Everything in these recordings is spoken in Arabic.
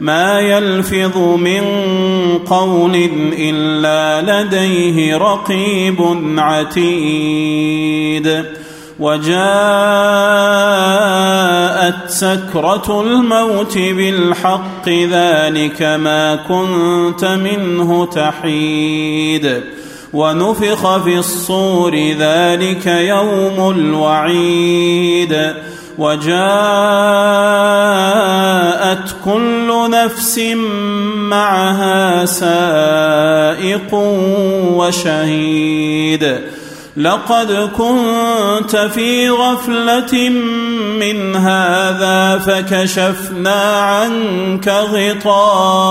ما يلفظ من قول إلا لديه رقيب عتيد. وجاءت سكرة الموت بالحق ذلك ما كنت منه تحيد. ونفخ في الصور ذلك يوم الوعيد. وجاءت كل نفس معها سائق وشهيد. لقد كنت في غفلة من هذا فكشفنا عنك غطاءك.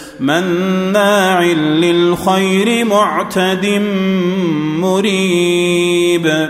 مناع للخير معتد مريب.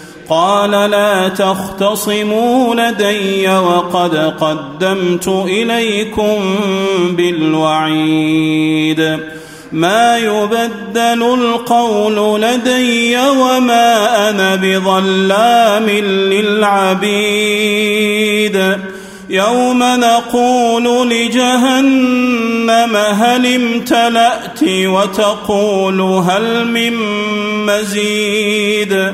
قال لا تختصموا لدي وقد قدمت إليكم بالوعيد. ما يبدل القول لدي وما أنا بظلام للعبيد. يوم نقول لجهنم هل امتلأت وتقول هل من مزيد.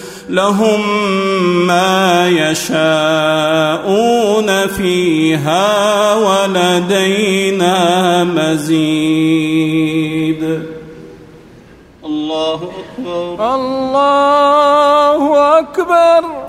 لهم ما يشاءون فيها ولدينا مزيد. الله أكبر. الله أكبر.